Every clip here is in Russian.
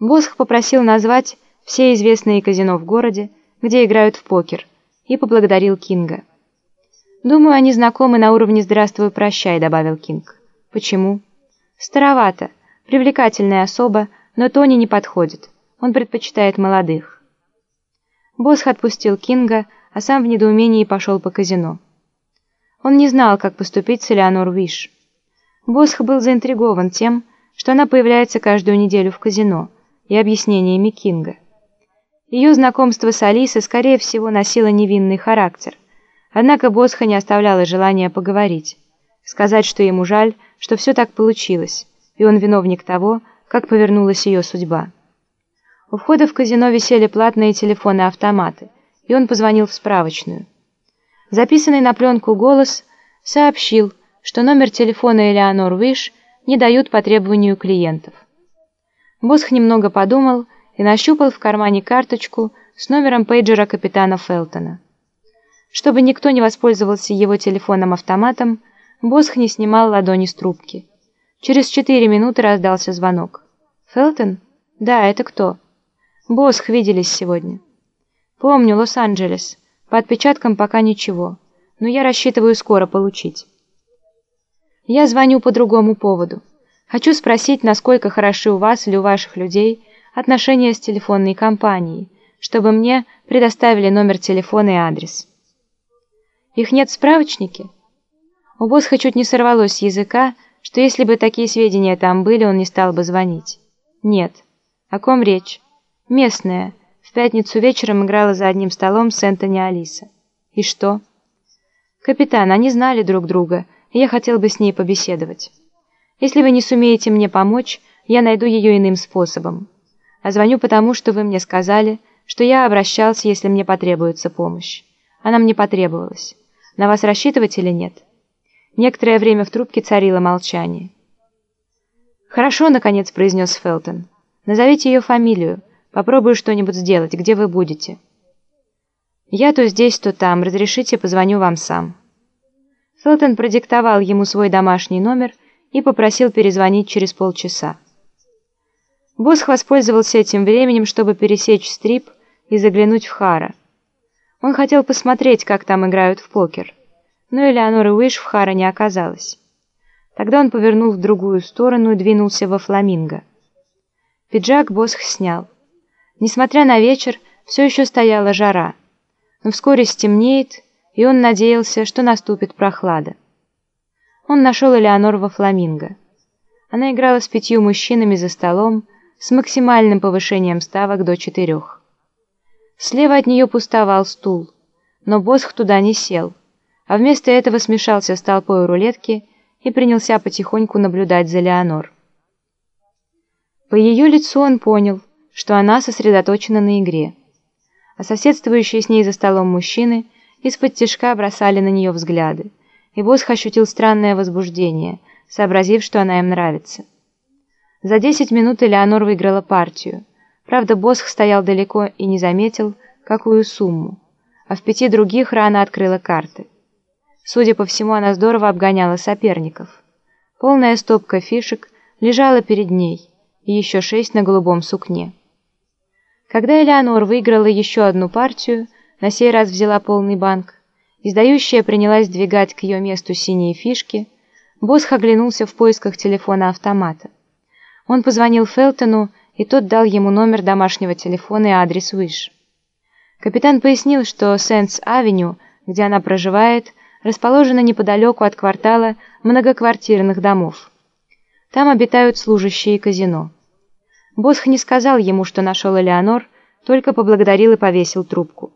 Босх попросил назвать все известные казино в городе, где играют в покер, и поблагодарил Кинга. «Думаю, они знакомы на уровне «здравствуй, прощай», — добавил Кинг. «Почему?» «Старовато. Привлекательная особа, но Тони не подходит. Он предпочитает молодых». Босх отпустил Кинга, а сам в недоумении пошел по казино. Он не знал, как поступить с Элеонор Виш. Босх был заинтригован тем, что она появляется каждую неделю в казино, и объяснениями Кинга. Ее знакомство с Алисой, скорее всего, носило невинный характер. Однако Босха не оставляла желания поговорить, сказать, что ему жаль, что все так получилось, и он виновник того, как повернулась ее судьба. У входа в казино висели платные телефоны-автоматы, и он позвонил в справочную. Записанный на пленку голос сообщил, что номер телефона Элеонор Виш не дают по требованию клиентов. Босх немного подумал и нащупал в кармане карточку с номером пейджера капитана Фелтона. Чтобы никто не воспользовался его телефоном-автоматом, Босх не снимал ладони с трубки. Через четыре минуты раздался звонок. «Фелтон? Да, это кто?» «Босх, виделись сегодня». «Помню, Лос-Анджелес. По отпечаткам пока ничего, но я рассчитываю скоро получить». Я звоню по другому поводу. Хочу спросить, насколько хороши у вас или у ваших людей отношения с телефонной компанией, чтобы мне предоставили номер телефона и адрес. Их нет в справочнике? У Босха чуть не сорвалось с языка, что если бы такие сведения там были, он не стал бы звонить. Нет. О ком речь? Местная. В пятницу вечером играла за одним столом с Энтони Алиса. И что? Капитан, они знали друг друга, и я хотел бы с ней побеседовать. Если вы не сумеете мне помочь, я найду ее иным способом. А звоню потому, что вы мне сказали, что я обращался, если мне потребуется помощь. Она мне потребовалась. На вас рассчитывать или нет?» Некоторое время в трубке царило молчание. «Хорошо», — наконец произнес Фелтон. «Назовите ее фамилию. Попробую что-нибудь сделать. Где вы будете?» «Я то здесь, то там. Разрешите, позвоню вам сам». Фелтон продиктовал ему свой домашний номер и попросил перезвонить через полчаса. Босх воспользовался этим временем, чтобы пересечь стрип и заглянуть в Хара. Он хотел посмотреть, как там играют в покер, но Элеоноры Уиш в Хара не оказалось. Тогда он повернул в другую сторону и двинулся во Фламинго. Пиджак Босх снял. Несмотря на вечер, все еще стояла жара, но вскоре стемнеет, и он надеялся, что наступит прохлада. Он нашел Элеонор во Фламинго. Она играла с пятью мужчинами за столом с максимальным повышением ставок до четырех. Слева от нее пустовал стул, но Босх туда не сел, а вместо этого смешался с толпой рулетки и принялся потихоньку наблюдать за Леонор. По ее лицу он понял, что она сосредоточена на игре, а соседствующие с ней за столом мужчины – из-под тишка бросали на нее взгляды, и Босх ощутил странное возбуждение, сообразив, что она им нравится. За десять минут Элеонор выиграла партию. Правда, Босх стоял далеко и не заметил, какую сумму, а в пяти других рано открыла карты. Судя по всему, она здорово обгоняла соперников. Полная стопка фишек лежала перед ней, и еще шесть на голубом сукне. Когда Элеонор выиграла еще одну партию, на сей раз взяла полный банк. Издающая принялась двигать к ее месту синие фишки. Босх оглянулся в поисках телефона-автомата. Он позвонил Фелтону, и тот дал ему номер домашнего телефона и адрес Выш. Капитан пояснил, что Сенс-авеню, где она проживает, расположена неподалеку от квартала многоквартирных домов. Там обитают служащие казино. Босх не сказал ему, что нашел Элеонор, только поблагодарил и повесил трубку.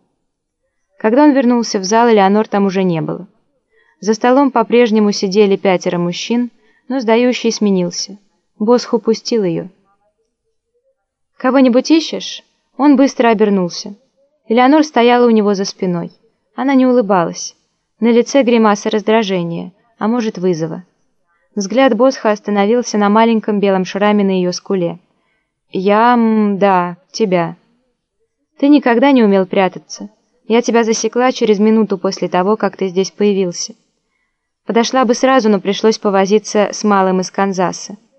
Когда он вернулся в зал, Элеонор там уже не было. За столом по-прежнему сидели пятеро мужчин, но сдающий сменился. Босх упустил ее. «Кого-нибудь ищешь?» Он быстро обернулся. Элеонор стояла у него за спиной. Она не улыбалась. На лице гримаса раздражения, а может вызова. Взгляд Босха остановился на маленьком белом шраме на ее скуле. «Я... да, тебя. Ты никогда не умел прятаться». Я тебя засекла через минуту после того, как ты здесь появился. Подошла бы сразу, но пришлось повозиться с малым из Канзаса.